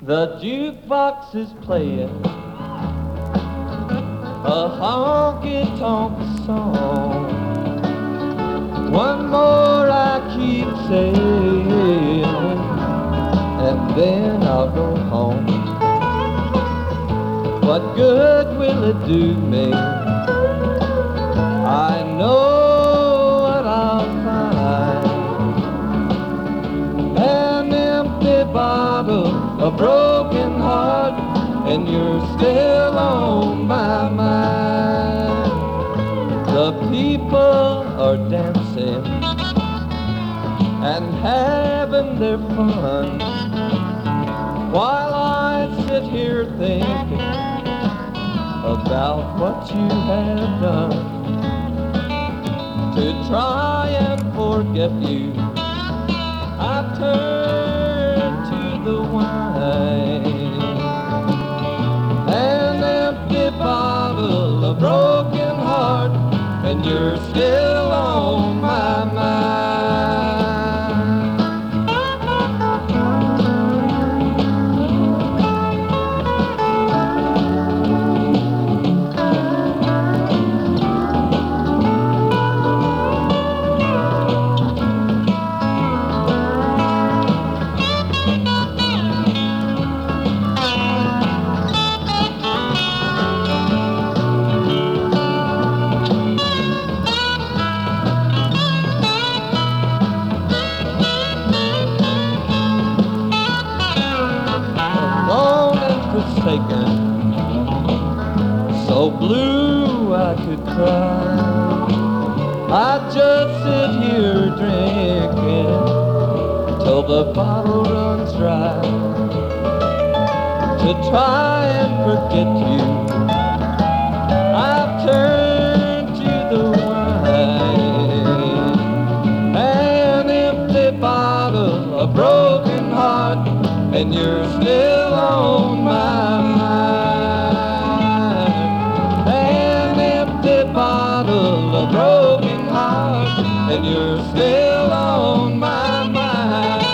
The jukebox is playing a honky tonk song. One more I keep saying, and then I'll go home. What good will it do me? A broken heart, and you're still on my mind. The people are dancing and having their fun while I sit here thinking about what you have done to try and forget you. I turn to the wine, an empty bottle, a broken heart, and you're still on blue I could cry. I just sit here drinking till the bottle runs dry. To try and forget you, I've turned to the wine. An empty bottle, a broken heart, and you're still on my and you're still on my mind.